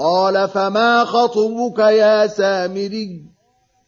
قال فما خطبك يا سامري